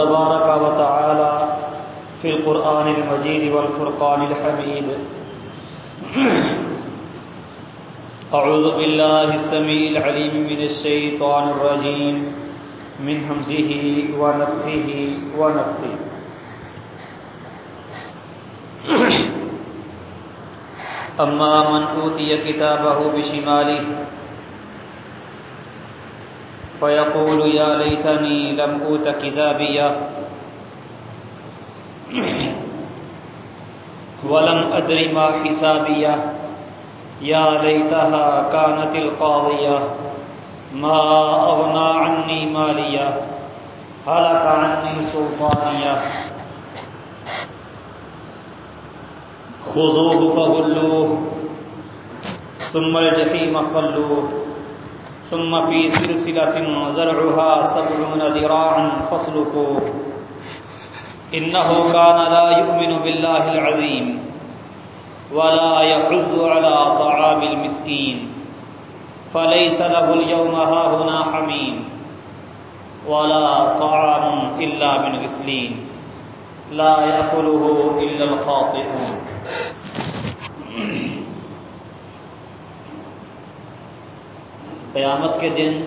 تبارك وتعالى في القرآن المجيد والفرقان الحميد أعوذ بالله السميع العليم من الشيطان الرجيم من همزه ونفخه ونفخه أما من أوتي كتابه بشماله فيقول يا ليتني لم أوت كتابيه ولم أدر ما حسابيه يا ليتها كانت القاضية ما أغنى عني مالية هلك عني سلطانية خذوه فغلوه ثم الجحيم صلوه ثم في سلسلة زرعها سبعون ذراعا فاسلكوه إنه كان لا يؤمن بالله العظيم ولا يحض على طعام المسكين. فليس له اليوم هاهنا حميم ولا طعام إلا من غسلين. لا يأكله إلا الخاطئون قیامت کے دن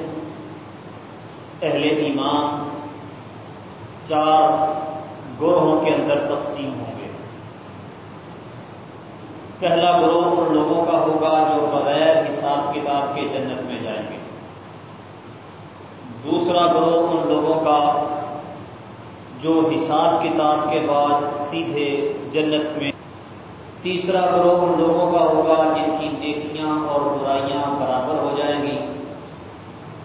اہل ایمان چار گروہوں کے اندر تقسیم ہوں گے۔ پہلا گروہ ان لوگوں کا ہوگا جو بغیر حساب کتاب کے جنت میں جائیں گے۔ دوسرا گروہ ان لوگوں کا جو حساب کتاب کے بعد سیدھے جنت میں۔ تیسرا گروہ ان لوگوں کا ہوگا جن کی نیکیاں اور برائیاں برابر ہو جائیں گی۔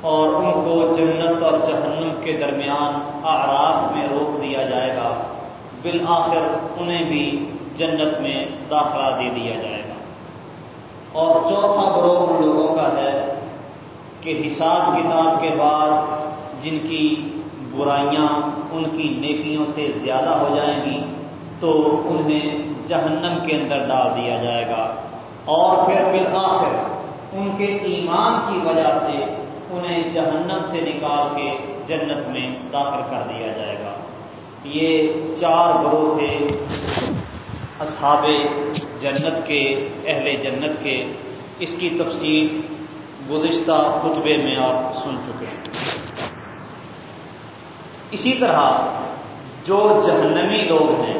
اور ان کو جنت اور جہنم کے درمیان آراف میں روک دیا جائے گا۔ بالآخر انہیں بھی جنت میں داخلہ دے دیا جائے گا۔ اور چوتھا گروہ ان لوگوں کا ہے کہ حساب کتاب کے بعد جن کی برائیاں ان کی نیکیوں سے زیادہ ہو جائیں گی، تو انہیں جہنم کے اندر ڈال دیا جائے گا۔ اور پھر بالآخر ان کے ایمان کی وجہ سے انہیں جہنم سے نکال کے جنت میں داخل کر دیا جائے گا۔ یہ چار گروہ تھے، اصحاب جنت کے، اہل جنت کے۔ اس کی تفصیل گزشتہ خطبے میں آپ سن چکے ہیں۔ اسی طرح جو جہنمی لوگ ہیں،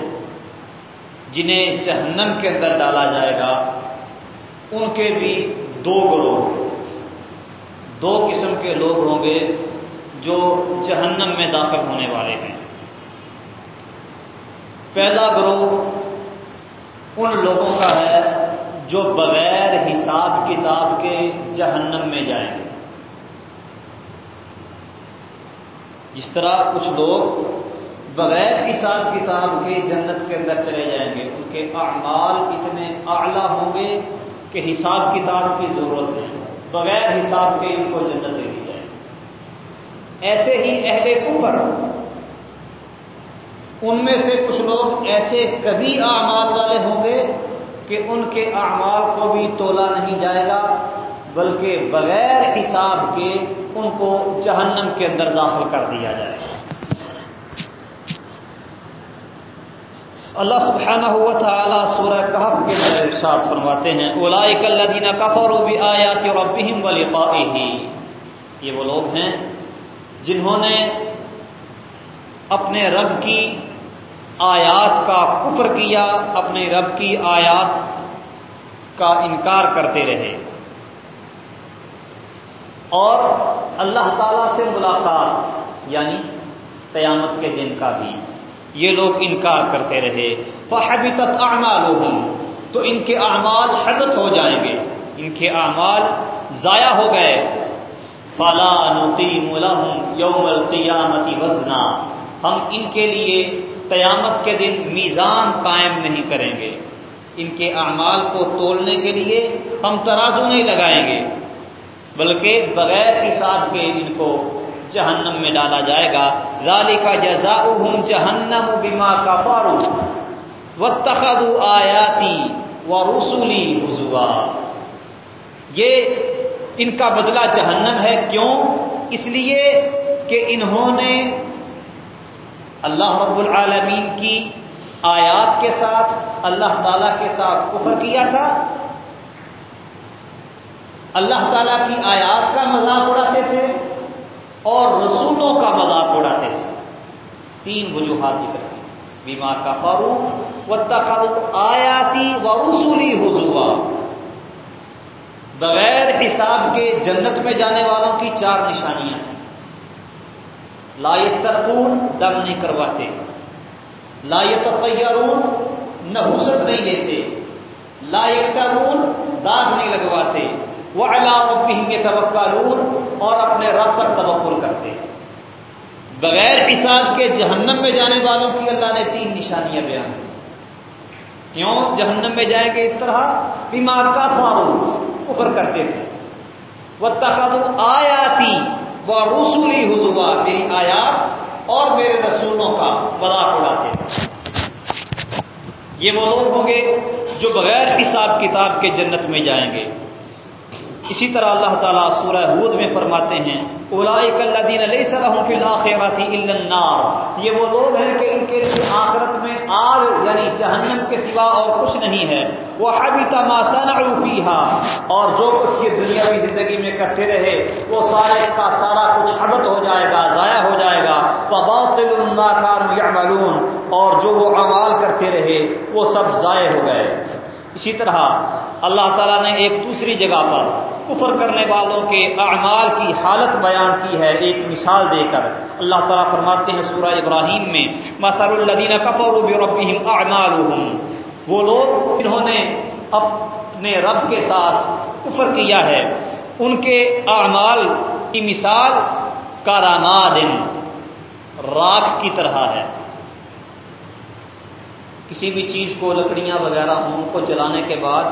جنہیں جہنم کے اندر ڈالا جائے گا، ان کے بھی دو گروہ دو قسم کے لوگ ہوں گے جو جہنم میں داخل ہونے والے ہیں۔ پہلا گروہ ان لوگوں کا ہے جو بغیر حساب کتاب کے جہنم میں جائیں گے۔ جس طرح کچھ لوگ بغیر حساب کتاب کے جنت کے اندر چلے جائیں گے، ان کے اعمال اتنے اعلیٰ ہوں گے کہ حساب کتاب کی ضرورت نہیں۔ بغیر حساب کے ان کو جنت دے دی جائے۔ ایسے ہی اہل کفر، ان میں سے کچھ لوگ ایسے کبھی اعمال والے ہوں گے کہ ان کے اعمال کو بھی تولا نہیں جائے گا، بلکہ بغیر حساب کے ان کو جہنم کے اندر داخل کر دیا جائے۔ گا اللہ سبحانہ ہوا تعالیٰ سورہ کہف کے اندر ارشاد فرماتے ہیں، اولائک الذین کفروا بآیات ربہم ولقائہ یہ وہ لوگ ہیں جنہوں نے اپنے رب کی آیات کا کفر کیا، اپنے رب کی آیات کا انکار کرتے رہے۔ اور اللہ تعالی سے ملاقات یعنی قیامت کے دن کا بھی۔ یہ لوگ انکار کرتے رہے۔ فحبطت اعمالهم تو ان کے اعمال حبط ہو جائیں گے۔ ان کے اعمال ضائع ہو گئے۔ فلا نقیم لهم یوم القیامت وزنا۔ ہم ان کے لیے قیامت کے دن میزان قائم نہیں کریں گے۔ ان کے اعمال کو تولنے کے لیے ہم ترازو نہیں لگائیں گے۔ بلکہ بغیر حساب کے ان کو جہنم میں ڈالا جائے گا۔ ذالی کا جزا جہنم بیما کا پارو و تخد آیاتی و رسولی حضوا یہ ان کا بدلہ جہنم ہے۔ کیوں؟ اس لیے کہ انہوں نے اللہ رب العالمین کی آیات کے ساتھ، اللہ تعالی کے ساتھ کفر کیا تھا۔ اللہ تعالیٰ کی آیات کا مذاق اڑاتے تھے۔ اور رسولوں کا مذاق اڑاتے تھے۔ تین وجوہات ذکر کی بیما کا فاروق و تخاروق آیاتی و رسولی حضوا۔ بغیر حساب کے جنت میں جانے والوں کی چار نشانیاں تھیں۔ لا دم نہیں کرواتے۔ لا یتطیرون، نحوست نہیں لیتے۔ لا یکترون، داغ نہیں لگواتے۔ وہ اللہ کے اور اپنے رب پر توکل کرتے بغیر حساب کے جہنم میں جانے والوں کی اللہ نے تین نشانیاں بیان کی۔ کیوں؟ جہنم میں جائیں گے اس طرح بیمار کا فاروق کفر کرتے تھے۔ وہ تخت آیاتی وہ رسولی حضوا میری آیات اور میرے رسولوں کا مذاق اڑاتے تھے۔ یہ وہ لوگ ہوں گے جو بغیر حساب کتاب کے جنت میں جائیں گے۔ اسی طرح اللہ تعالیٰ سورہ حود میں فرماتے ہیں النار۔ یہ وہ لوگ ہیں کہ ان کے لیے آخرت میں آگ یعنی جہنم کے سوا اور کچھ نہیں ہے۔ وہ حبی تماسن اور جو کچھ یہ دنیا کی زندگی میں کرتے رہے، وہ سارے کا سارا کچھ حبت ہو جائے گا، ضائع ہو جائے گا۔ وہ بہت معلوم اور جو وہ عمال کرتے رہے، وہ سب ضائع ہو گئے۔ اسی طرح اللہ تعالیٰ نے ایک دوسری جگہ پر کفر کرنے والوں کے اعمال کی حالت بیان کی ہے، ایک مثال دے کر۔ اللہ تعالیٰ فرماتے ہیں سورہ ابراہیم میں مسر الدین کفر اعمال وہ لوگ جنہوں نے اپنے رب کے ساتھ کفر کیا ہے، ان کے اعمال کی مثال کا راکھ کی طرح ہے۔ کسی بھی چیز کو، لکڑیاں وغیرہ ان کو جلانے کے بعد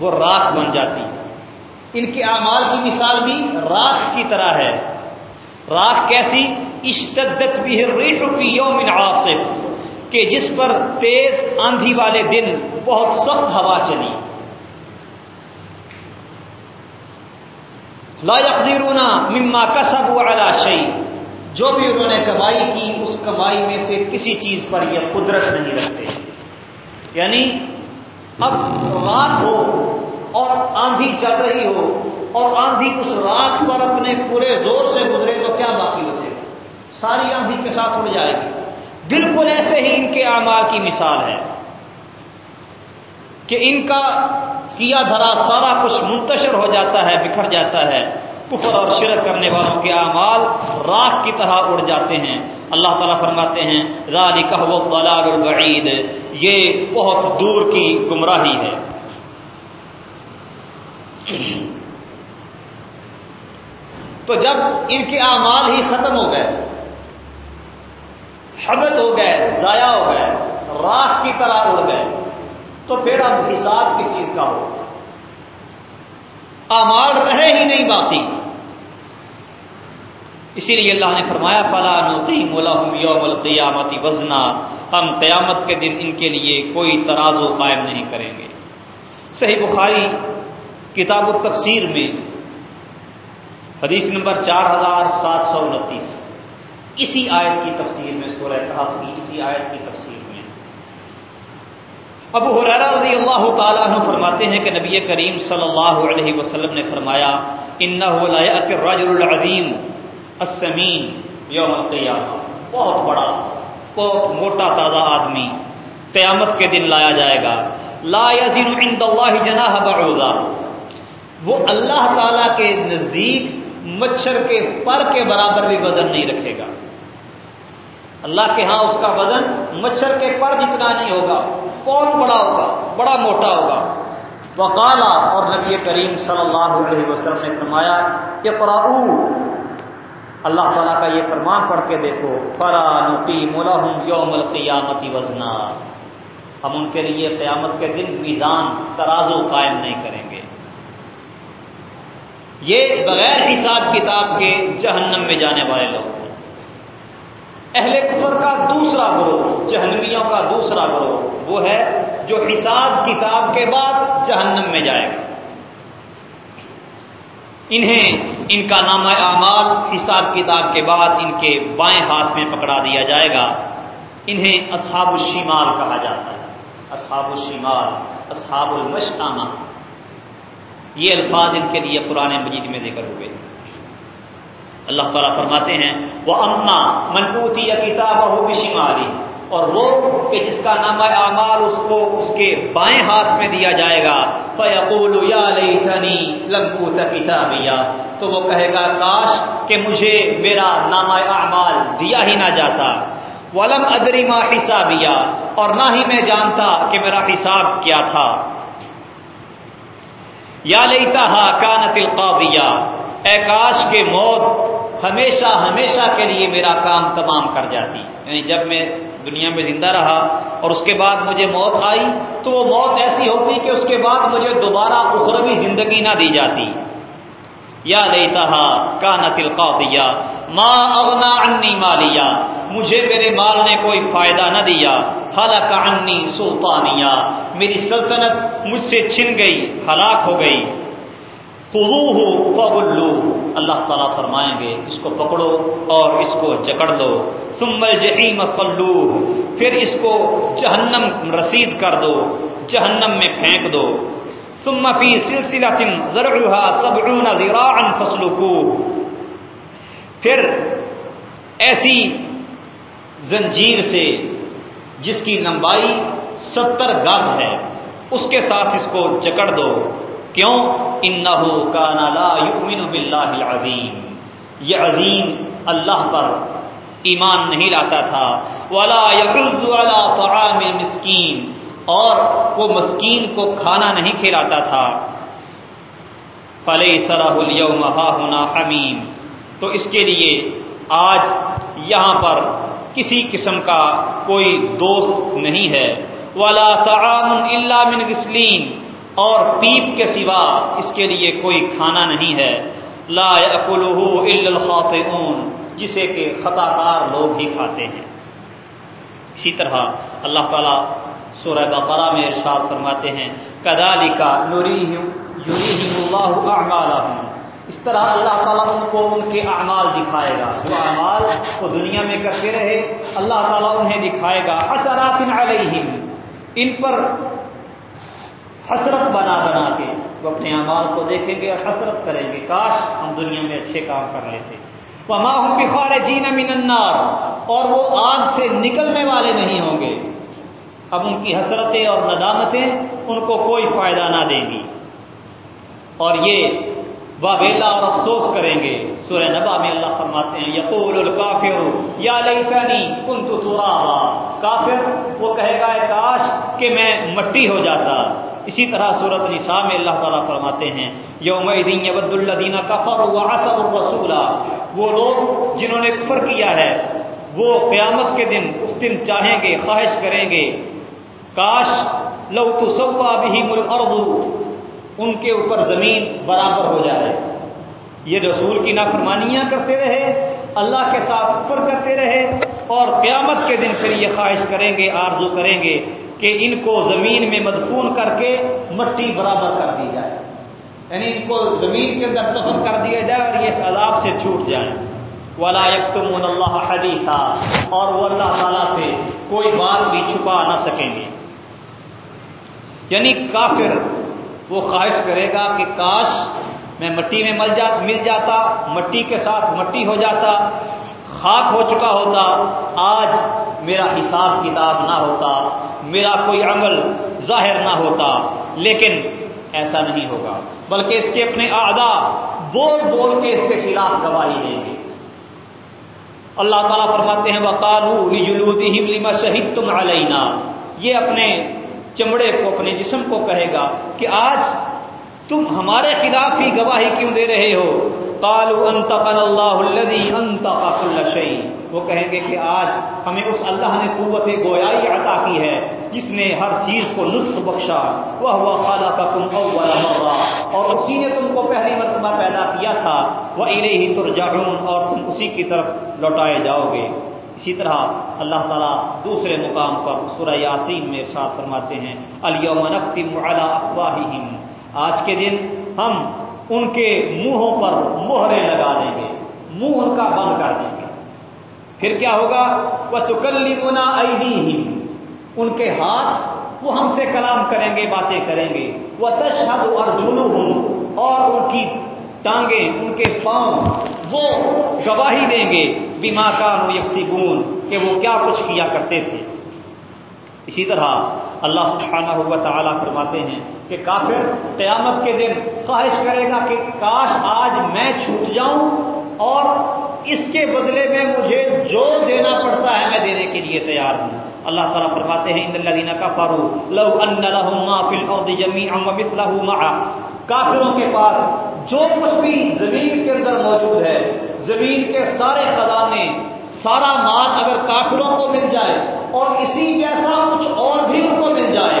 وہ راکھ بن جاتی ان کے اعمال کی مثال بھی راکھ کی طرح ہے۔ راکھ کیسی؟ اشتدت بھی ریٹ یوم عاصف، کہ جس پر تیز آندھی والے دن بہت سخت ہوا چلی۔ لا یقدرون مما کسب والا شعی جو بھی انہوں نے کمائی کی، اس کمائی میں سے کسی چیز پر یہ قدرت نہیں رکھتے۔ یعنی اب رات ہو اور آندھی چل رہی ہو اور آندھی اس رات پر اپنے پورے زور سے گزرے تو کیا باقی ہو جائے گا ساری آندھی کے ساتھ اڑ جائے گی۔ بالکل ایسے ہی ان کے اعمال کی مثال ہے کہ ان کا کیا دھرا سارا کچھ منتشر ہو جاتا ہے، بکھر جاتا ہے۔ کفر اور شرک کرنے والوں کے اعمال راک کی طرح اڑ جاتے ہیں۔ اللہ تعالیٰ فرماتے ہیں رالی بلال البعید۔ یہ بہت دور کی گمراہی ہے۔ تو جب ان کے اعمال ہی ختم ہو گئے، حبت ہو گئے، ضائع ہو گئے راک کی طرح اڑ گئے، تو پھر اب حساب کس چیز کا ہو امال رہے ہی نہیں باقی۔ اسی لیے اللہ نے فرمایا، فلا یوم القیامتی وزنا۔ ہم قیامت کے دن ان کے لیے کوئی ترازو قائم نہیں کریں گے۔ صحیح بخاری کتاب التفسیر میں حدیث نمبر چار ہزار سات سو انتیس، اسی آیت کی تفسیر میں، سورہ کہا کی اسی آیت کی تفسیر میں۔ ابو حریرہ رضی اللہ تعالیٰ عنہ فرماتے ہیں کہ نبی کریم صلی اللہ علیہ وسلم نے فرمایا الرجل العظیم السمین یوم القیامہ، بہت بڑا بہت موٹا تازہ آدمی قیامت کے دن لایا جائے گا۔ لا يزن عند اللہ جناح بعوضہ وہ اللہ تعالی کے نزدیک مچھر کے پر کے برابر بھی وزن نہیں رکھے گا۔ اللہ کے ہاں اس کا وزن مچھر کے پر جتنا نہیں ہوگا، بہت بڑا ہوگا، بڑا موٹا ہوگا۔ وقالا اور نبی کریم صلی اللہ علیہ وسلم نے فرمایا کہ پراؤ اللہ تعالیٰ کا یہ فرمان پڑھ کے دیکھو فرا نقی مولا یوم القیامتی وزنا۔ ہم ان کے لیے قیامت کے دن میزان ترازو قائم نہیں کریں گے۔ یہ بغیر حساب کتاب کے جہنم میں جانے والے لوگ اہل کفر کا دوسرا گروہ، جہنمیوں کا دوسرا گروہ، وہ ہے جو حساب کتاب کے بعد جہنم میں جائے گا۔ انہیں ان کا نام اعمال، حساب کتاب کے بعد ان کے بائیں ہاتھ میں پکڑا دیا جائے گا۔ انہیں اصحاب الشمال کہا جاتا ہے۔ اصحاب الشمال، اصحاب المشامہ یہ الفاظ ان کے لیے پرانے مجید میں ذکر ہوئے۔ اللہ تعالیٰ فرماتے ہیں وہ اما منفوتی یا کتاب ہو شماری اور وہ کہ جس کا نام اعمال، اس کو اس کے بائیں ہاتھ میں دیا جائے گا۔ فیقول یا لیتنی لمکوت کتابیا تو وہ کہے گا، کاش کہ مجھے میرا نام اعمال دیا ہی نہ جاتا۔ ولم ادری ما حسابیا اور نہ ہی میں جانتا کہ میرا حساب کیا تھا۔ یا لیتا کانت القاضیہ۔ اے کاش کے موت ہمیشہ ہمیشہ کے لیے میرا کام تمام کر جاتی۔ یعنی جب میں دنیا میں زندہ رہا اور اس کے بعد مجھے موت آئی، تو وہ موت ایسی ہوتی کہ اس کے بعد مجھے دوبارہ اخروی زندگی نہ دی جاتی۔ یا دیتا کا نتل دیا ماں اغنا انی مالیا مجھے میرے مال نے کوئی فائدہ نہ دیا۔ ہلاک انی سلطانیہ، میری سلطنت مجھ سے چھن گئی، ہلاک ہو گئی۔ فغلو اللہ تعالیٰ فرمائیں گے، اس کو پکڑو اور اس کو جکڑ دو سمل جہیم مسلو پھر اس کو جہنم رسید کر دو، جہنم میں پھینک دو۔ ثم فی سلسلہ تم ذرعها سبعون ذراعا فسلکو پھر ایسی زنجیر سے جس کی لمبائی ستر گز ہے، اس کے ساتھ اس کو جکڑ دو۔ کیوں؟ انہو کان لا یؤمن باللہ العظیم۔ یہ عظیم اللہ پر ایمان نہیں لاتا تھا۔ ولا يحض على طعام المسکین اور وہ مسکین کو کھانا نہیں کھلاتا تھا۔ فلے سراہ اليوم ہونا حمیم تو اس کے لیے آج یہاں پر کسی قسم کا کوئی دوست نہیں ہے۔ ولا تعام الا من غسلین اور پیپ کے سوا اس کے لیے کوئی کھانا نہیں ہے۔ لا الا الخاطئون، جسے کہ خطا کار لوگ ہی کھاتے ہیں۔ اسی طرح اللہ تعالیٰ سورہ بقرہ میں ارشاد فرماتے ہیں کدالی کا نوری اللہ اس طرح اللہ تعالیٰ ان کو ان کے اعمال دکھائے گا۔ جو اعمال وہ دنیا میں کرتے رہے، اللہ تعالیٰ انہیں دکھائے گا۔ اثرات علیہم، ان پر حسرت بنا بنا کے وہ اپنے اعمال کو دیکھیں گے اور حسرت کریں گے۔ کاش ہم دنیا میں اچھے کام کر لیتے۔ وہ ماں بخار جین من النار۔ اور وہ آگ سے نکلنے والے نہیں ہوں گے۔ اب ان کی حسرتیں اور ندامتیں ان کو کوئی فائدہ نہ دیں گی۔ اور یہ واویلا اور افسوس کریں گے۔ سورہ نبا میں اللہ فرماتے ہیں، یقول الکافر، یا لیتنی کنت ترابا۔ کافر وہ کہے گا، کاش کہ میں مٹی ہو جاتا۔ اسی طرح صورت نساء میں اللہ تعالیٰ فرماتے ہیں یوم یبد الدینہ کفر وعصب الرسول۔ وہ لوگ جنہوں نے کفر کیا ہے، وہ قیامت کے دن اس دن چاہیں گے، خواہش کریں گے۔ کاش لو تو سوا بھی اردو ان کے اوپر زمین برابر ہو جائے۔ یہ رسول کی نافرمانیاں کرتے رہے، اللہ کے ساتھ اوپر کرتے رہے اور قیامت کے دن پھر یہ خواہش کریں گے، آرزو کریں گے۔ کہ ان کو زمین میں مدفون کر کے مٹی برابر کر دی جائے۔ یعنی ان کو زمین کے اندر دفن کر دیا جائے اور یہ سیلاب سے چھوٹ جائیں ولا یکتمون اللہ حدیثا اور وہ اللہ تعالیٰ سے کوئی بات بھی چھپا نہ سکیں گے۔ یعنی کافر وہ خواہش کرے گا کہ کاش میں مٹی میں مل جا مل جاتا، مٹی کے ساتھ مٹی ہو جاتا، خاک ہو چکا ہوتا، آج میرا حساب کتاب نہ ہوتا، میرا کوئی عمل ظاہر نہ ہوتا، لیکن ایسا نہیں ہوگا۔ بلکہ اس کے اپنے اعدا بول بول کے اس کے خلاف گواہی دیں گے۔ اللہ تعالیٰ فرماتے ہیں وہ کالو لما شہید تم علینا یہ اپنے چمڑے کو، اپنے جسم کو کہے گا کہ آج تم ہمارے خلاف ہی گواہی کیوں دے رہے ہو؟ کالو انتقن اللہ الدی انت شعی وہ کہیں گے کہ آج ہمیں اس اللہ نے قوت گویائی عطا کی ہے، جس نے ہر چیز کو لطف بخشا۔ وہ ہوا خالہ کا تم مرہ اور اسی نے تم کو پہلی مرتبہ پیدا کیا تھا۔ وہ ارے ہی ترجعون۔ اور تم اسی کی طرف لوٹائے جاؤ گے۔ اسی طرح اللہ تعالیٰ دوسرے مقام پر سورہ یاسین میں ارشاد فرماتے ہیں علی نختم على افواہہم آج کے دن ہم ان کے منہوں پر مہرے لگا دیں گے۔ منہ ان کا بند کر دیں گے۔ پھر کیا ہوگا؟ وہ چکلی منا ان کے ہاتھ وہ ہم سے کلام کریں گے، باتیں کریں گے۔ وہ تشہد اور اور ان کی ٹانگیں، ان کے پاؤں وہ گواہی دیں گے۔ بیما کا یکسیبون کہ وہ کیا کچھ کیا کرتے تھے۔ اسی طرح اللہ سبحانہ ہوا تعالیٰ فرماتے ہیں کہ کافر قیامت کے دن خواہش کرے گا کہ کاش آج میں چھوٹ جاؤں اور اس کے بدلے میں مجھے جو دینا پڑتا ہے میں دینے کے لیے تیار ہوں۔ اللہ تعالیٰ فرماتے ہیں، ان اللہ کا فارو لو ان جمی کافروں کے پاس جو کچھ بھی زمین کے اندر موجود ہے، زمین کے سارے خزانے، سارا مال اگر کافروں کو مل جائے اور اسی جیسا کچھ اور بھی ان کو مل جائے،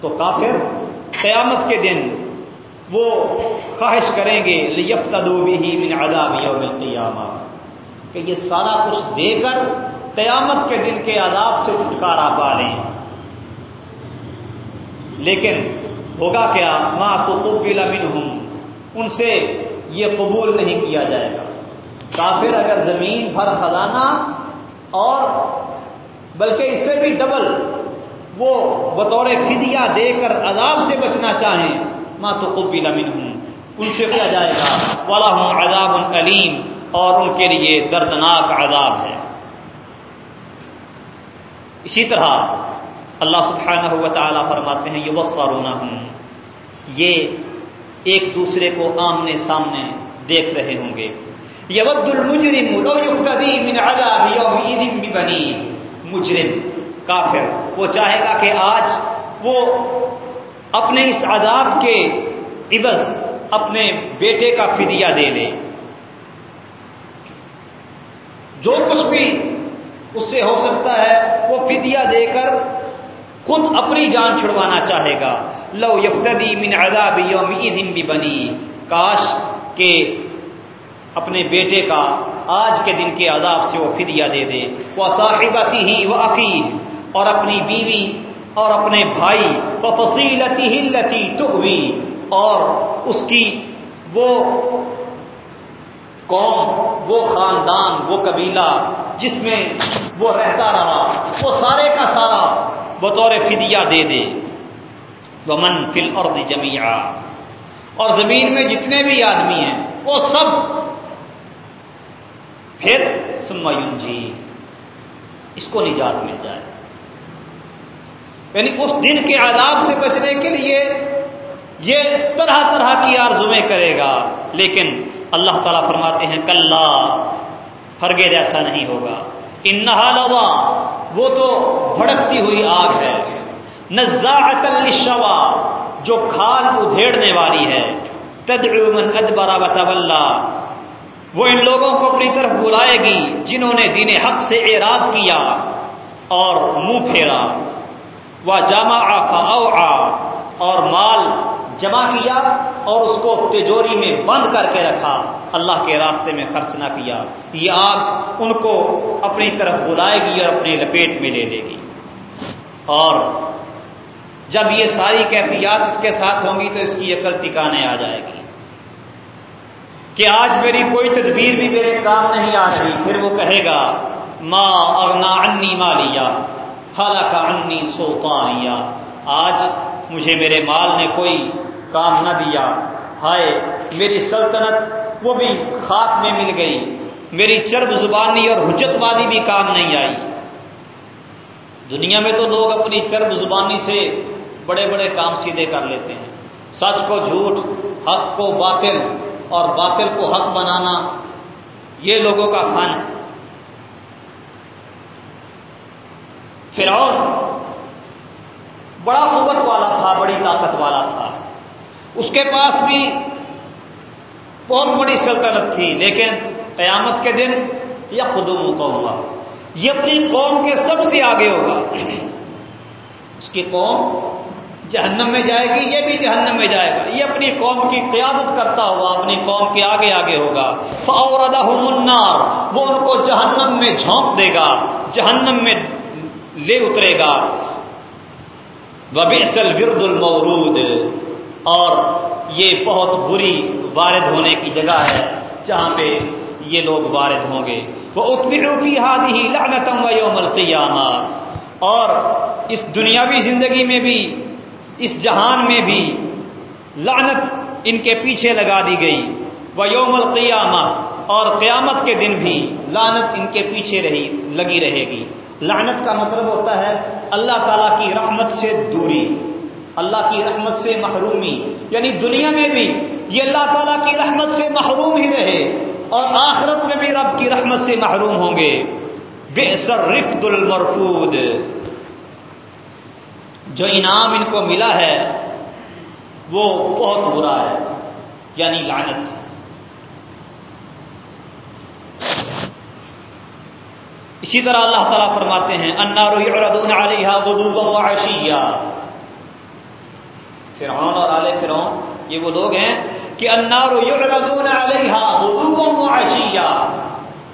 تو کافر قیامت کے دن وہ خواہش کریں گے لیپ تدوبی ہی من عذاب یوم القیامہ۔ کہ یہ سارا کچھ دے کر قیامت کے دن کے عذاب سے چھٹکارا پا لیں۔ لیکن ہوگا کیا؟ ماں تو قبل منہم۔ ان سے یہ قبول نہیں کیا جائے گا۔ کافر اگر زمین بھر خزانہ اور بلکہ اس سے بھی ڈبل وہ بطور فدیہ دے کر عذاب سے بچنا چاہیں ماں تو قبل منہم ان سے کیا جائے گا؟ والا ہوں عذاب علیم اور ان کے لیے دردناک عذاب ہے۔ اسی طرح اللہ سبحانہ ہوا تعالیٰ فرماتے ہیں یہ وسارونا ہوں یہ ایک دوسرے کو آمنے سامنے دیکھ رہے ہوں گے۔ یود المجرم لو یقتدی من عذاب یومئذ مجرم، کافر۔ وہ چاہے گا کہ آج وہ اپنے اس عذاب کے عبض اپنے بیٹے کا فدیہ دے لے جو کچھ بھی اس سے ہو سکتا ہے، وہ فدیہ دے کر خود اپنی جان چھڑوانا چاہے گا۔ لو یفتدی من عذاب یوم دن بھی بنی کاش کے اپنے بیٹے کا آج کے دن کے عذاب سے وہ فدیہ دے دے وہ صاحبتی ہی وہ عقی اور اپنی بیوی اور اپنے بھائی وہ فصیلتی ہلتی تو اور اس کی وہ قوم، وہ خاندان، وہ قبیلہ جس میں وہ رہتا رہا، وہ سارے کا سارا بطور فدیہ دے دے۔ وہ فل اور جمیا اور زمین میں جتنے بھی آدمی ہیں، وہ سب پھر سمایون جی اس کو نجات مل جائے۔ یعنی اس دن کے عذاب سے بچنے کے لیے یہ طرح طرح کی آرزویں کرے گا۔ لیکن اللہ تعالیٰ فرماتے ہیں کل فرگے ایسا نہیں ہوگا۔ ان نہا وہ تو بھڑکتی ہوئی آگ ہے۔ نزا شوا جو کھال ادھیڑنے والی ہے۔ تدعو من ادبرا بطول وہ ان لوگوں کو اپنی طرف بلائے گی جنہوں نے دین حق سے اعراض کیا اور منہ پھیرا۔ وہ جامع آ اور مال جمع کیا اور اس کو تجوری میں بند کر کے رکھا۔ اللہ کے راستے میں خرچ نہ کیا۔ یہ آگ ان کو اپنی طرف بلائے گی اور اپنے لپیٹ میں لے لے گی۔ اور جب یہ ساری کیفیات اس کے ساتھ ہوں گی تو اس کی عقل ٹکانے آ جائے گی۔ کہ آج میری کوئی تدبیر بھی میرے کام نہیں آ رہی، پھر وہ کہے گا ماں اگنا انی مالیا خالہ کا انی سوتا آج مجھے میرے مال نے کوئی کام نہ دیا۔ ہائے، میری سلطنت وہ بھی خاک میں مل گئی۔ میری چرب زبانی اور حجت وادی بھی کام نہیں آئی۔ دنیا میں تو لوگ اپنی چرب زبانی سے بڑے بڑے کام سیدھے کر لیتے ہیں۔ سچ کو جھوٹ، حق کو باطل اور باطل کو حق بنانا، یہ لوگوں کا فن ہے۔ فرعون بڑا قوت والا تھا، بڑی طاقت والا تھا۔ اس کے پاس بھی بہت بڑی سلطنت تھی، لیکن قیامت کے دن یا قدوم کا ہوگا یہ اپنی قوم کے سب سے آگے ہوگا۔ اس کی قوم جہنم میں جائے گی، یہ بھی جہنم میں جائے گا۔ یہ اپنی قوم کی قیادت کرتا ہوا اپنی قوم کے آگے آگے ہوگا۔ فوردہ منار وہ ان کو جہنم میں جھونک دے گا۔ جہنم میں لے اترے گا۔ وبیسل ورد المورود۔ اور یہ بہت بری وارد ہونے کی جگہ ہے جہاں پہ یہ لوگ وارد ہوں گے۔ وہ اتبی ہادی ہی لانتم و یوم القیامہ اور اس دنیاوی زندگی میں بھی، اس جہان میں بھی لعنت ان کے پیچھے لگا دی گئی۔ وہ یوم القیامہ اور قیامت کے دن بھی لعنت ان کے پیچھے رہی، لگی رہے گی۔ لعنت کا مطلب ہوتا ہے اللہ تعالیٰ کی رحمت سے دوری، اللہ کی رحمت سے محرومی یعنی دنیا میں بھی یہ اللہ تعالیٰ کی رحمت سے محروم ہی رہے اور آخرت میں بھی رب کی رحمت سے محروم ہوں گے۔ بے سر رفت المرفود۔ جو انعام ان کو ملا ہے، وہ بہت برا ہے یعنی لعنت۔ اسی طرح اللہ تعالیٰ فرماتے ہیں انار علیہ غدوبا وعشیہ فرعون اور آل فرعون، یہ وہ لوگ ہیں کہ انار علیہ غدوبا وعشیہ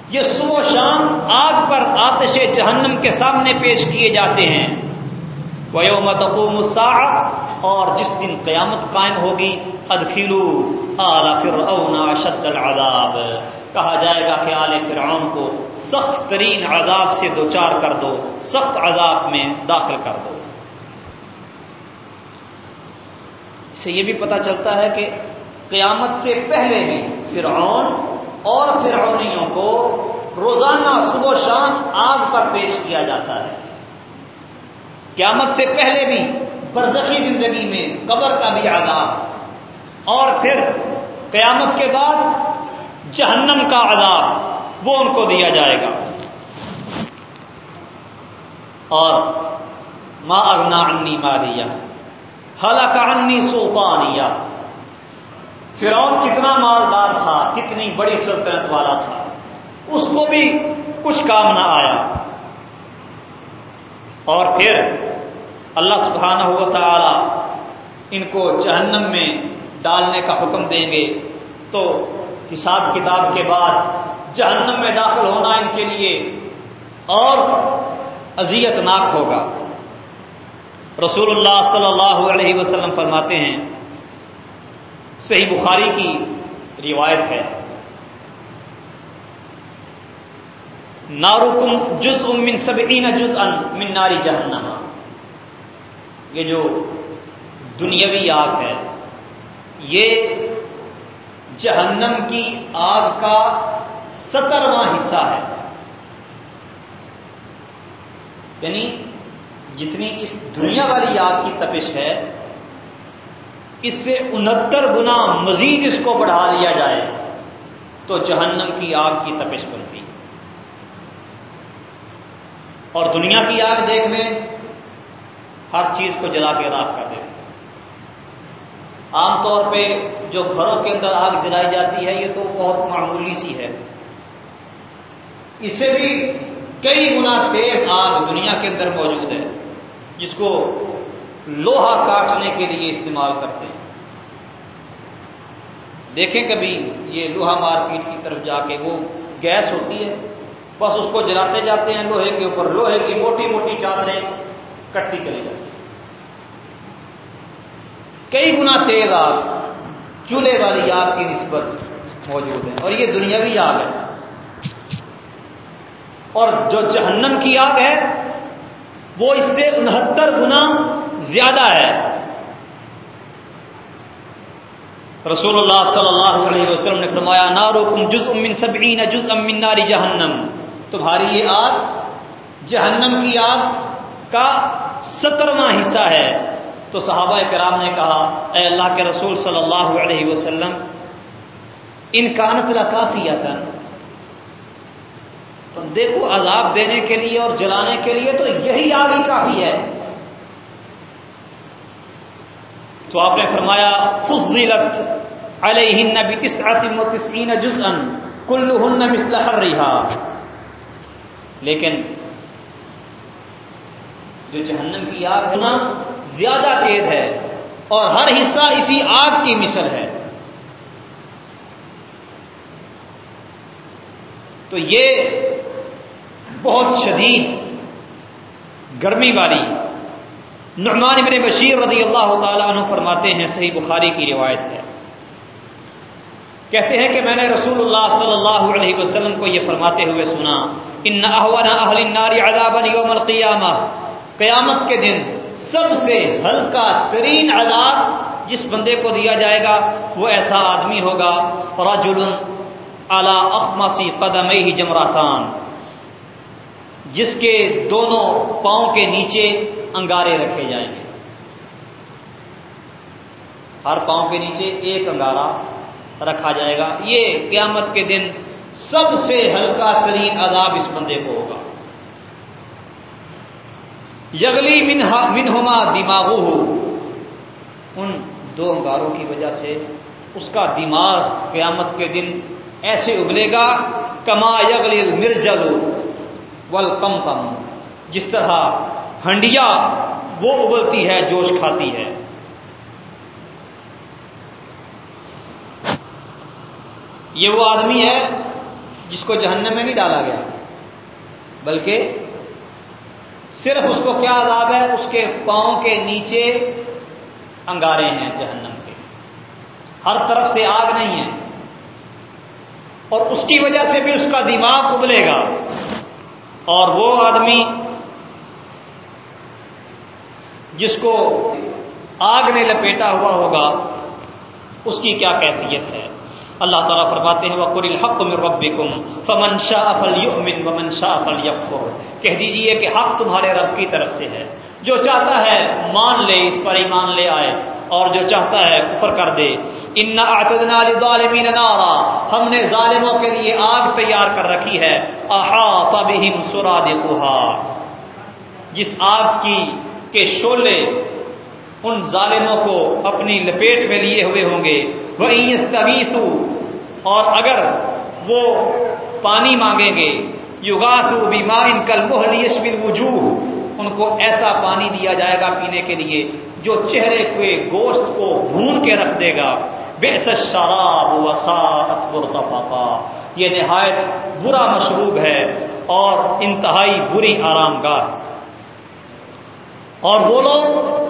یہ صبح شام آگ پر آتش جہنم کے سامنے پیش کیے جاتے ہیں۔ ویوم تقوم الساعہ اور جس دن قیامت قائم ہوگی ادخلو آل فرعون اشد العذاب۔ کہا جائے گا کہ آل فرعون کو سخت ترین عذاب سے دوچار کر دو، سخت عذاب میں داخل کر دو۔ اس سے یہ بھی پتا چلتا ہے کہ قیامت سے پہلے بھی فرعون اور فرعونیوں کو روزانہ صبح شام آگ پر پیش کیا جاتا ہے۔ قیامت سے پہلے بھی برزخی زندگی میں قبر کا بھی عذاب۔ اور پھر قیامت کے بعد جہنم کا عذاب وہ ان کو دیا جائے گا۔ اور ماں اگنا انی ماریا حالانکہ انی سوپانیا فرعون کتنا مالدار تھا، کتنی بڑی سلطنت والا تھا۔ اس کو بھی کچھ کام نہ آیا۔ اور پھر اللہ سبحانہ ہوا تعالی ان کو جہنم میں ڈالنے کا حکم دیں گے تو حساب کتاب کے بعد جہنم میں داخل ہونا ان کے لیے اور اذیت ناک ہوگا۔ رسول اللہ صلی اللہ علیہ وسلم فرماتے ہیں، صحیح بخاری کی روایت ہے۔ نارکم جز من سبعین جز ان من ناری جہنم۔ یہ جو دنیاوی آگ ہے، یہ جہنم کی آگ کا سترواں حصہ ہے۔ یعنی جتنی اس دنیا والی آگ کی تپش ہے، اس سے انہتر گنا مزید اس کو بڑھا دیا جائے، تو جہنم کی آگ کی تپش بنتی۔ اور دنیا کی آگ دیکھ لیں ہر چیز کو جلا کے راک کر دے۔ عام طور پہ جو گھروں کے اندر آگ جلائی جاتی ہے، یہ تو بہت معمولی سی ہے۔ اس سے بھی کئی گنا تیز آگ دنیا کے اندر موجود ہے، جس کو لوہا کاٹنے کے لیے استعمال کرتے ہیں۔ دیکھیں کبھی یہ لوہا مارکیٹ کی طرف جا کے وہ گیس ہوتی ہے، بس اس کو جلاتے جاتے ہیں لوہے کے اوپر، لوہے کی موٹی موٹی چادریں کٹتی چلی جاتی ہیں۔ کئی گنا تیز آگ، چولہے والی آگ کی نسبت موجود ہے اور یہ دنیاوی آگ ہے۔ اور جو جہنم کی آگ ہے، وہ اس سے انہتر گنا زیادہ ہے۔ رسول اللہ صلی اللہ علیہ وسلم نے فرمایا ناروکم جز امن سبعین جز امن ناری جہنم۔ تمہاری یہ آگ جہنم کی آگ کا سترواں حصہ ہے۔ تو صحابہ کرام نے کہا، اے اللہ کے رسول صلی اللہ علیہ وسلم، ان کانت لا کافی آتا دیکھو عذاب دینے کے لیے اور جلانے کے لیے تو یہی آگ ہی کافی ہے۔ تو آپ نے فرمایا، فضیلت علیہن بتسعت و تسعین جزءا کلہن مثل حرہا لیکن، جو جہنم کی آگ ہے نا زیادہ تیز ہے اور ہر حصہ اسی آگ کی مثل ہے۔ تو یہ بہت شدید گرمی والی نعمان بن بشیر رضی اللہ تعالیٰ عنہ فرماتے ہیں، صحیح بخاری کی روایت ہے۔ کہتے ہیں کہ میں نے رسول اللہ صلی اللہ علیہ وسلم کو یہ فرماتے ہوئے سنا، ان اہل النار عذابا یوم القیامہ، قیامت کے دن سب سے ہلکا ترین عذاب جس بندے کو دیا جائے گا وہ ایسا آدمی ہوگا، رجل اعلی اخماسی قدم ہی جمراتان جس کے دونوں پاؤں کے نیچے انگارے رکھے جائیں گے۔ ہر پاؤں کے نیچے ایک انگارا رکھا جائے گا۔ یہ قیامت کے دن سب سے ہلکا ترین عذاب اس بندے کو ہوگا۔ یگلی منہما دماغ ہو ان دو انگاروں کی وجہ سے اس کا دماغ قیامت کے دن ایسے ابلے گا کما یگلی مرجل ول کم کم جس طرح ہنڈیا وہ ابلتی ہے، جوش کھاتی ہے۔ یہ وہ آدمی ہے جس کو جہنم میں نہیں ڈالا گیا، بلکہ صرف اس کو کیا عذاب ہے؟ اس کے پاؤں کے نیچے انگارے ہیں جہنم کے۔ ہر طرف سے آگ نہیں ہے۔ اور اس کی وجہ سے بھی اس کا دماغ ابلے گا۔ اور وہ آدمی جس کو آگ نے لپیٹا ہوا ہوگا، اس کی کیا کیفیت ہے؟ اللہ تعالیٰ فرماتے ہیں وقر الحق من ربکم فمن شاء فلیؤمن ومن شاء فلیکفر کہہ دیجیے کہ حق تمہارے رب کی طرف سے ہے۔ جو چاہتا ہے مان لے، اس پر ایمان لے آئے، اور جو چاہتا ہے کفر کر دے۔ ان اعتدنا للظالمین نارا۔ ہم نے ظالموں کے لیے آگ تیار کر رکھی ہے۔ احاط بهم سرادقها۔ جس آگ کی کے شولے ان ظالموں کو اپنی لپیٹ میں لیے ہوئے ہوں گے۔ وہ اور اگر وہ پانی مانگیں گے یوگاتو بیما ان کل محلیس وجوہ ان کو ایسا پانی دیا جائے گا پینے کے لیے جو چہرے کے گوشت کو بھون کے رکھ دے گا۔ بے شراب وساط برتفاقا یہ نہایت برا مشروب ہے اور انتہائی بری آرام گاہ۔ اور وہ لوگ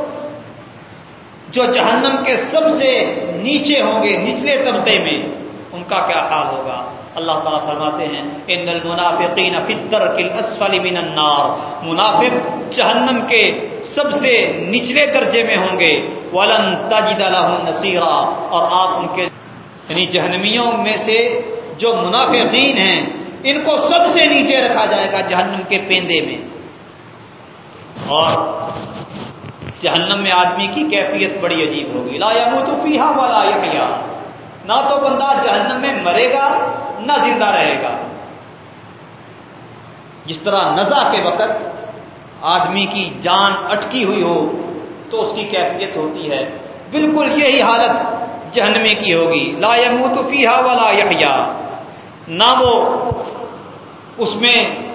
جو جہنم کے سب سے نیچے ہوں گے، نچلے طبقے میں، ان کا کیا حال ہوگا؟ اللہ تعالیٰ فرماتے ہیں ان المنافقین فطر کل اسفل من النار منافق جہنم کے سب سے نچلے درجے میں ہوں گے۔ ولن تجد لهم نصيرا۔ اور آپ ان کے یعنی جہنمیوں میں سے جو منافقین ہیں، ان کو سب سے نیچے رکھا جائے گا جہنم کے پیندے میں۔ اور جہنم میں آدمی کی کیفیت بڑی عجیب ہوگی۔ لا تو فیحا والا یا نہ تو بندہ جہنم میں مرے گا، نہ زندہ رہے گا۔ جس طرح نزا کے وقت آدمی کی جان اٹکی ہوئی ہو، تو اس کی کیفیت ہوتی ہے۔ بالکل یہی حالت جہنمی کی ہوگی۔ لا تو فیحا والا یا نہ وہ اس میں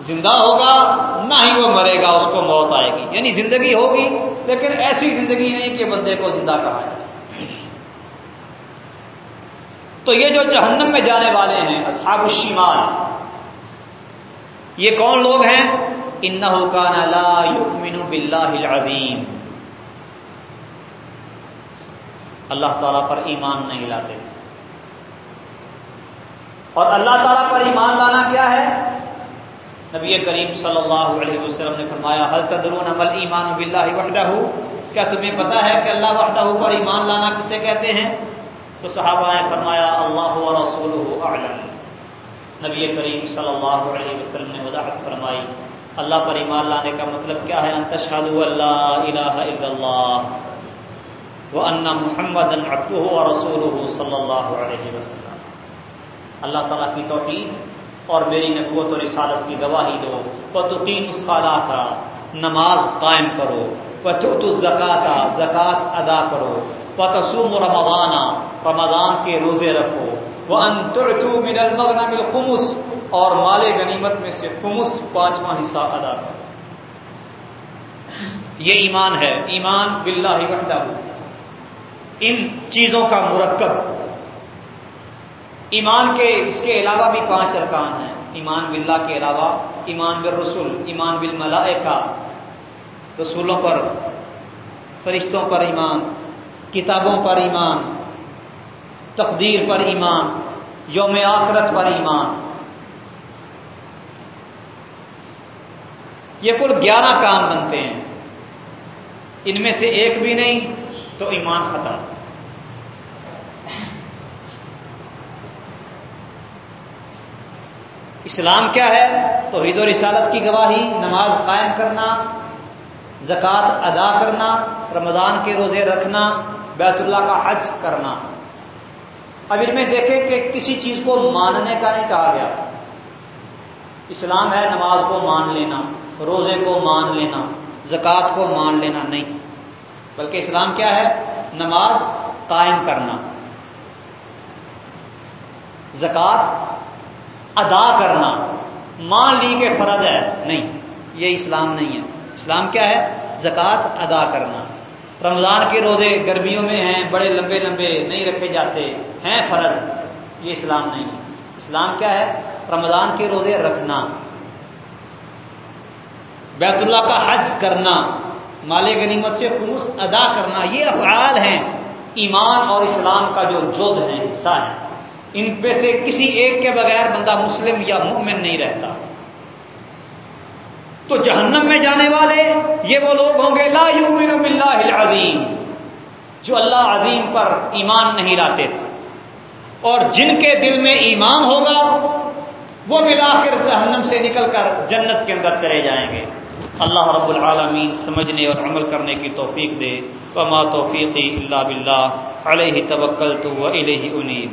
زندہ ہوگا، نہ ہی وہ مرے گا، اس کو موت آئے گی۔ یعنی زندگی ہوگی، لیکن ایسی زندگی نہیں کہ بندے کو زندہ کہا جائے۔ تو یہ جو جہنم میں جانے والے ہیں، اصحاب الشمال، یہ کون لوگ ہیں؟ ان کا لا یؤمن باللہ العظیم۔ اللہ تعالیٰ پر ایمان نہیں لاتے۔ اور اللہ تعالیٰ پر ایمان لانا کیا ہے؟ نبی کریم صلی اللہ علیہ وسلم نے فرمایا حل تدرون عمل ایمان باللہ وحدہ؟ کیا تمہیں پتا ہے کہ اللہ وحدہ پر ایمان لانا کسے کہتے ہیں؟ تو صحابہ نے فرمایا، اللہ و رسول اعلم. نبی کریم صلی اللہ علیہ وسلم نے وضاحت فرمائی، اللہ پر ایمان لانے کا مطلب کیا ہے؟ انتشاد اللہ الہ الا اللہ وہ ان محمد و رسول صلی اللہ علیہ وسلم. اللہ تعالیٰ کی توحید اور میری نبوت و رسالت کی گواہی دو۔ وہ تو تین نماز قائم کرو۔ وہ تو زکات زکات ادا کرو۔ وہ تسوم رمضانہ رمضان کے روزے رکھو۔ وہ من المغنم الخمس، اور مال غنیمت میں سے خمس پانچواں حصہ ادا کرو۔ یہ ایمان ہے۔ ایمان باللہ وحدہ۔ ان چیزوں کا مرکب۔ ایمان کے، اس کے علاوہ بھی پانچ ارکان ہیں۔ ایمان باللہ کے علاوہ، ایمان بالرسول، ایمان بالملائکہ۔ رسولوں پر، فرشتوں پر ایمان، کتابوں پر ایمان، تقدیر پر ایمان، یوم آخرت پر ایمان۔ یہ کل گیارہ کام بنتے ہیں۔ ان میں سے ایک بھی نہیں تو ایمان ختم۔ اسلام کیا ہے؟ تو عید و رسالت کی گواہی، نماز قائم کرنا، زکوٰۃ ادا کرنا، رمضان کے روزے رکھنا، بیت اللہ کا حج کرنا۔ اب ان میں دیکھیں کہ کسی چیز کو ماننے کا نہیں کہا گیا۔ اسلام ہے نماز کو مان لینا، روزے کو مان لینا، زکوٰۃ کو مان لینا نہیں۔ بلکہ اسلام کیا ہے؟ نماز قائم کرنا۔ زکوٰۃ ادا کرنا۔ مان لی کے فرض ہے۔ نہیں، یہ اسلام نہیں ہے۔ اسلام کیا ہے؟ زکوٰۃ ادا کرنا۔ رمضان کے روزے گرمیوں میں ہیں، بڑے لمبے لمبے، نہیں رکھے جاتے، ہیں فرض۔ یہ اسلام نہیں ہے۔ اسلام کیا ہے؟ رمضان کے روزے رکھنا۔ بیت اللہ کا حج کرنا۔ مال غنیمت سے خلوص ادا کرنا۔ یہ افعال ہیں۔ ایمان اور اسلام کا جو جوز ہے حصہ ہے ان پہ سے کسی ایک کے بغیر بندہ مسلم یا مومن نہیں رہتا۔ تو جہنم میں جانے والے یہ وہ لوگ ہوں گے، لا یؤمن باللہ العظیم، جو اللہ عظیم پر ایمان نہیں لاتے تھے۔ اور جن کے دل میں ایمان ہوگا، وہ ملا کر جہنم سے نکل کر جنت کے اندر چلے جائیں گے۔ اللہ رب العالمین سمجھنے اور عمل کرنے کی توفیق دے۔ وما توفیقی اللہ باللہ، علیہ توکل تو انیب۔